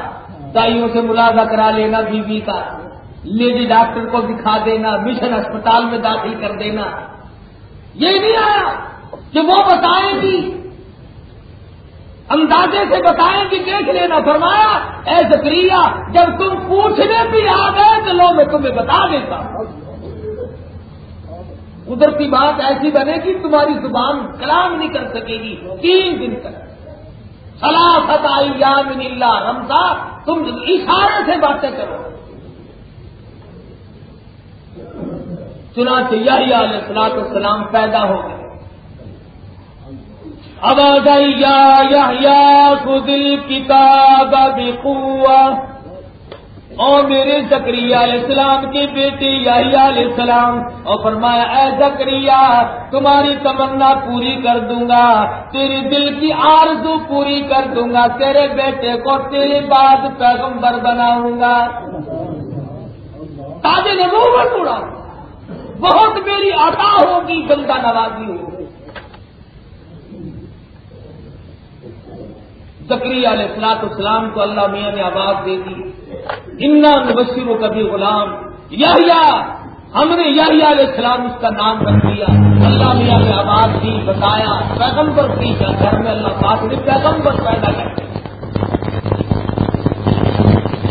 تائیوں سے ملازہ کرا لینا بیوی کا۔ لیڈی ڈاکٹر کو دکھا دینا، مشن اسپتال میں داخل کر دینا۔ یہ نہیں آیا کہ وہ بتائیں گی۔ اندازے سے بتائیں گی، دیکھ لینا۔ فرمایا، اے زکریہ جب تم پوچھنے بھی آ گئے تو لو میں تمہیں بتا دیتا۔ قدرتی بات ایسی بنے گی، تمہاری زبان کلام نہیں کر سکے گی۔ تین دن تک۔ سلاست آئی یامن اللہ رمضا تم اشارے سے باتیں کرو۔ چنانچہ یہی علیہ السلاط السلام پیدا ہو گئے۔ اب یا خدل کتاب بقوہ۔ اور میرے زکریہ علیہ السلام کی بیٹی یحییٰ علیہ السلام، اور فرمایا، اے زکریہ تمہاری تمنا پوری کر دوں گا تیری دل کی آرزو پوری کر دوں گا، تیرے بیٹے کو تیرے بعد پیغمبر بناؤں گا۔ تاج نبوت اڑا بہت میری عطا ہوگی بندہ نوازی ہوگی۔ زکری علیہ السلاط اسلام کو اللہ میاں نے آواز دے دی۔ انا نبشر و کبھی غلام یا ہم نے یا علیہ السلام اس کا نام رکھ دیا۔ اللہ میاں نے آواز دی، بتایا، پیغمبر کی گھر میں اللہ پاک نے پیغمبر پیدا کر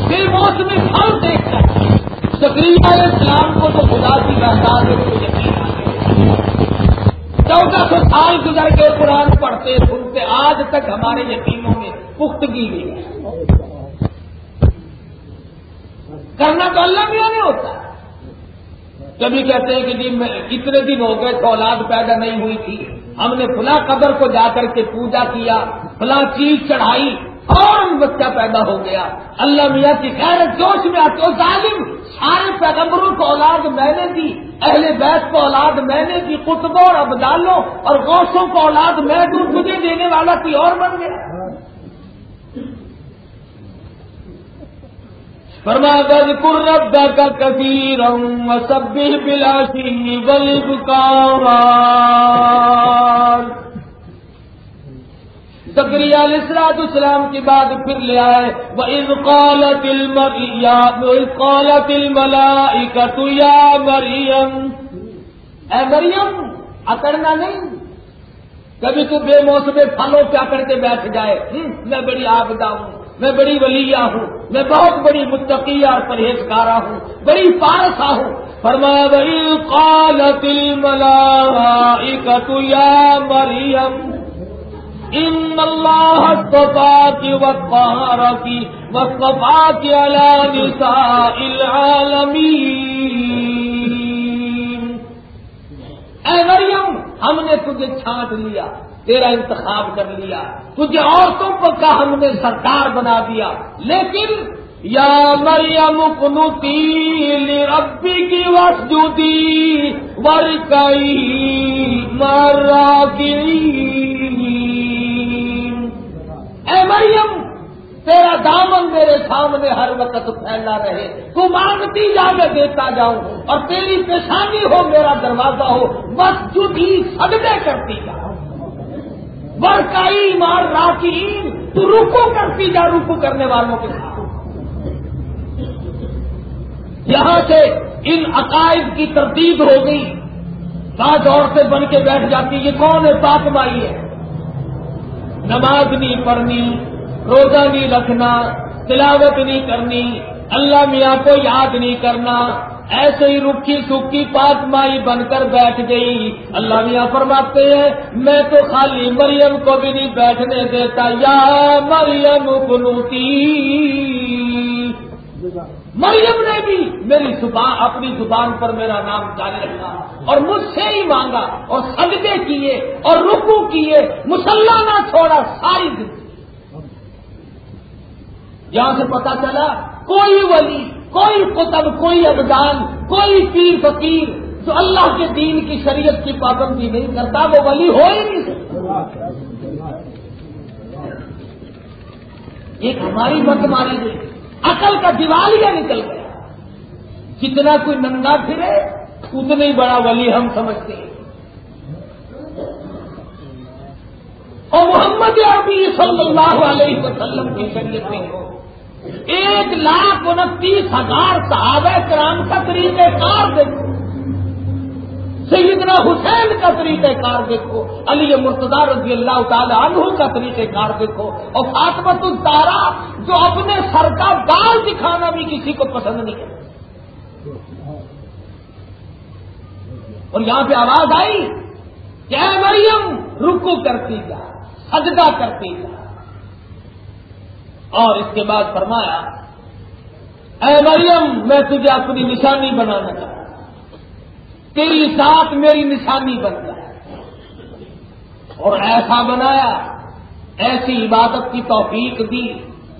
پھر موسم پھل دیکھ کر زکری علیہ السلام کو تو خدا کی بہتار ہے کو یقین چودہ سو سال گزر کے قرآن پڑھتے، سنتے، آج تک ہمارے یقینوں میں پختگی نہیں ہے۔ کرنا تو اللہ بھی نہیں ہوتا کبھی کہتے ہیں کہ جی اتنے دن ہو گئے تو اولاد پیدا نہیں ہوئی تھی۔ ہم نے فلاں قبر کو جا کر کے پوجا کیا، فلاں چیز چڑھائی۔ اور بچہ پیدا ہو گیا؟ اللہ میاں کی خیر جوش میں تو ظالم، سارے پیغمبروں کو اولاد میں نے دی، اہل بیت کو اولاد میں نے دی کتبوں اور ابدالوں اور گوشوں کو اولاد میں دوں مجھے دینے والا کوئی اور بن گیا؟ فرما گز رب کا کبیر سب بلاشی بل زکری علیہ السلام کی بات پھر لے آئے وہ اس قالت قالت الملائکۃ یا مریم اے مریم اکڑنا نہیں۔ کبھی تو بے موسم پھلوں پہ اکڑ کے بیٹھ جائے۔ میں بڑی آبدا ہوں، میں بڑی ولیہ ہوں، میں بہت بڑی متقیہ اور پرہیزگارہ ہوں، بڑی پارسا ہوں۔ فرمایا بھائی قالت الملائکۃ یا مریم ان اللہ کی وقار کی وقفا کی اے مریم ہم نے تجھے چھانٹ لیا، تیرا انتخاب کر لیا، تجھے عورتوں پر کا ہم نے سرکار بنا دیا، لیکن یا مریم کنوتی ربی کی وسجودی ورکئی مرا اے مریم تیرا دامن میرے سامنے ہر وقت پھیلا رہے۔ تو مانگتی جا میں دیتا جاؤں اور تیری پیشانی ہو، میرا دروازہ ہو بس جدی سجدے کرتی جا۔ برکائی مار راکی تو رکو کرتی جا، رکو کرنے والوں کے ساتھ۔ یہاں سے ان عقائد کی ترتیب ہو گئی سات عورتیں بن کے بیٹھ جاتی، یہ کون ہے پاک مائی ہے نماز نہیں پڑھنی روزہ نہیں رکھنا، تلاوت نہیں کرنی، اللہ میاں کو یاد نہیں کرنا، ایسے ہی رکھی سکھی پاک مائی بن کر بیٹھ گئی۔ اللہ میاں فرماتے ہیں، میں تو خالی مریم کو بھی نہیں بیٹھنے دیتا۔ یا مریم بنوتی مریم نے بھی میری زبان، اپنی زبان پر میرا نام جاری رکھا اور مجھ سے ہی مانگا اور سجدے کیے اور رکو کیے، مسلح نہ چھوڑا، ساری زندگی۔ یہاں سے پتا چلا کوئی ولی، کوئی قطب، کوئی ابدان، کوئی پیر فقیر جو اللہ کے دین کی شریعت کی پابندی نہیں کرتا، وہ ولی ہو ہی نہیں سکتا۔ ایک ہماری مت ماری گئی عقل کا دیوالیہ نکل گیا۔ جتنا کوئی ننگا پھرے، اتنا ہی بڑا ولی ہم سمجھتے ہیں۔ اور محمد عربی صلی اللہ علیہ وسلم کی شریعت میں ہو۔ ایک لاکھ انتیس ہزار صحابہ کرام کا طریقہ کار دیکھو۔ سیدنا حسین کا طریقہ کار دیکھو۔ علی مرتضی رضی اللہ تعالی عنہ کا طریقہ کار دیکھو۔ اور فاطمت الدارا جو اپنے سر کا بال دکھانا بھی کسی کو پسند نہیں کرتا۔ اور یہاں پہ آواز آئی کہ مریم، رکو کرتی جا، سجدہ کرتی جا۔ اور اس کے بعد فرمایا، اے مریم، میں تجھے اپنی نشانی بنانا چاہتا تیری ساتھ میری نشانی بن جائے اور ایسا بنایا، ایسی عبادت کی توفیق دی۔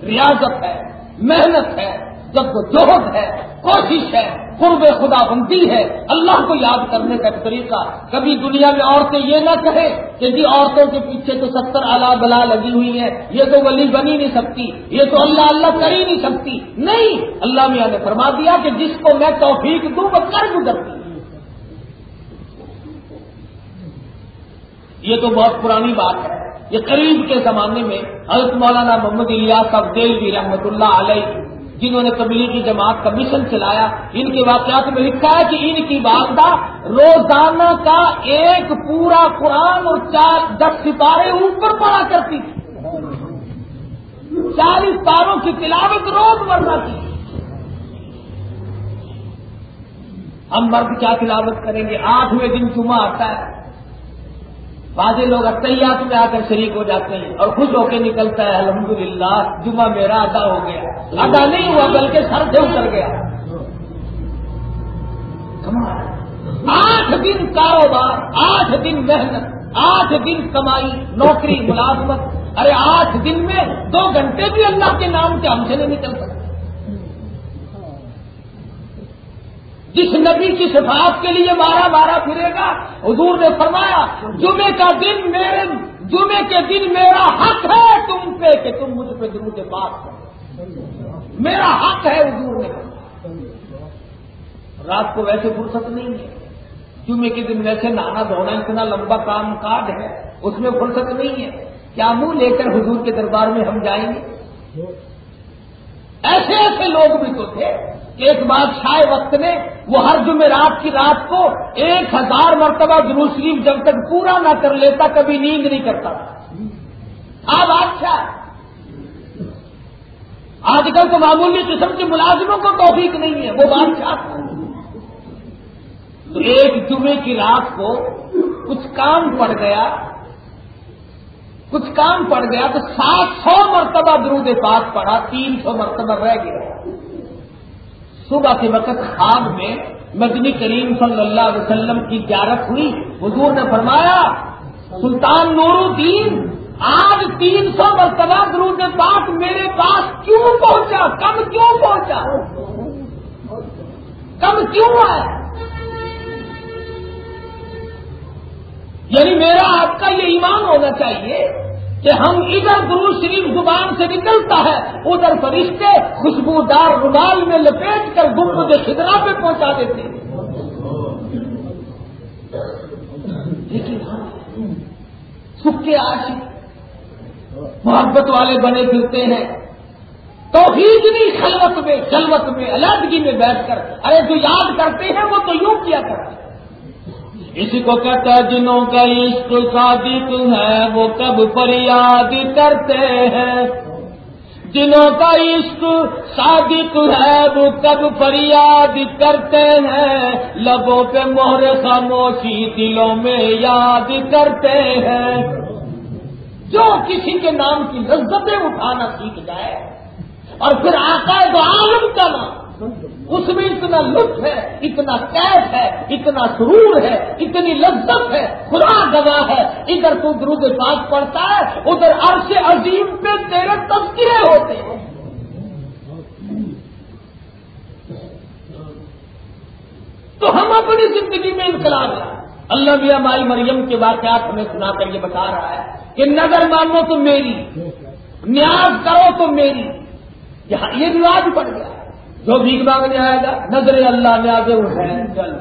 ریاضت ہے، محنت ہے جب جوہد ہے، کوشش ہے، قرب خدا بنتی ہے، اللہ کو یاد کرنے کا طریقہ، کبھی دنیا میں عورتیں یہ نہ کہیں کہ جی عورتوں کے پیچھے تو ستر الا بلا لگی ہوئی ہے یہ تو ولی بنی نہیں سکتی، یہ تو اللہ اللہ کر ہی نہیں سکتی۔ نہیں، اللہ میاں نے فرما دیا کہ جس کو میں توفیق دوں، وہ کر گزرتی یہ تو بہت پرانی بات ہے۔ یہ قریب کے زمانے میں حضرت مولانا محمد الیاس ابدیل بھی جی رحمت اللہ علیہ جنہوں نے تبلیغی جماعت کا مشن چلایا، ان کے واقعات میں لکھا ہے کہ ان کی والدہ روزانہ کا ایک پورا قرآن اور چار دس ستارے اوپر پڑا کرتی تھی۔ چالیس تاروں کی تلاوت روز مرنا کی۔ ہم مرد کیا تلاوت کریں گے؟ آٹھویں دن جمعہ آتا ہے۔ بعض لوگ اطیات میں آ کر شریک ہو جاتے ہیں اور خوش ہو کے نکلتا ہے، الحمدللہ، جمعہ میرا ادا ہو گیا۔ ادا نہیں ہوا، بلکہ سر سے اتر گیا۔ آٹھ دن کاروبار، آٹھ دن محنت، آٹھ دن کمائی، نوکری، ملازمت۔ ارے، آٹھ دن میں دو گھنٹے بھی اللہ کے نام کے ہم سے نہیں نکل سکتے۔ جس نبی کی صفات کے لیے مارا مارا پھرے گا، حضور نے فرمایا، جمعے کا دن میرے جمعے کے دن میرا حق ہے تم پہ کہ تم مجھ پہ درود بات کرو۔ میرا حق ہے، حضور نے رات کو ویسے فرصت نہیں ہے۔ جمعے کے دن ویسے نہانا دھونا اتنا لمبا کام کاج ہے، اس میں فرصت نہیں ہے۔ کیا منہ لے کر حضور کے دربار میں ہم جائیں گے؟ ایسے ایسے لوگ بھی تو تھے۔ ایک بادشاہ وقت نے وہ ہر جمعرات کی رات کو ایک ہزار مرتبہ شریف جب تک پورا نہ کر لیتا، کبھی نیند نہیں کرتا۔ تھا آپ بادشاہ، آج کل تو معمولی قسم کے ملازموں کو توفیق نہیں ہے، وہ بادشاہ۔ تو ایک جمعے کی رات کو کچھ کام پڑ گیا، کچھ کام پڑ گیا تو سات سو مرتبہ درود پاک پڑا تین سو مرتبہ رہ گیا۔ صبح کے وقت خواب میں مدنی کریم صلی اللہ علیہ وسلم کی زیارت ہوئی، حضور نے فرمایا، سلطان نور الدین آج تین سو مرتبہ درود پاک میرے پاس کیوں پہنچا؟ کم کیوں پہنچا؟ کم کیوں ہے یعنی میرا آپ کا یہ ایمان ہونا چاہیے کہ ہم ادھر درو شریف زبان سے نکلتا ہے، ادھر فرشتے خوشبودار رومال میں لپیٹ کر گم کے خدرا پہ پہنچا دیتے ہیں۔ لیکن ہاں، ہم سکھ کے عاشق محبت والے بنے پھرتے ہیں۔ تو خلوت میں خلوت میں، علیحدگی میں بیٹھ کر۔ ارے جو یاد کرتے ہیں وہ تو یوں کیا کرتے اسی کو کہتا ہے، جنہوں کا عشق صادق ہے، وہ کب پر یاد کرتے ہیں؟ جنہوں کا عشق صادق ہے، وہ کب فریاد کرتے ہیں؟ لبوں پہ مہر خاموشی دلوں میں یاد کرتے ہیں۔ جو کسی کے نام کی لذتیں اٹھانا سیکھ جائے اور پھر آقا تو عالم کا نام اس میں اتنا لطف ہے، اتنا کیف ہے، اتنا سرور ہے، اتنی لذت ہے، خدا گواہ ہے۔ ادھر تو درود پاک پڑتا ہے، ادھر عرش عظیم پہ تیرے تذکرے ہوتے ہیں۔ تو ہم اپنی زندگی میں انقلاب ہیں۔ اللہ بھی ہماری مریم کے واقعات ہمیں سنا کر یہ بتا رہا ہے کہ نظر مانو تو میری، نیاز کرو تو میری۔ یہ رواج پڑ گیا۔ جو بھیک مانگنے آئے گا نظر اللہ نیاز حسین چل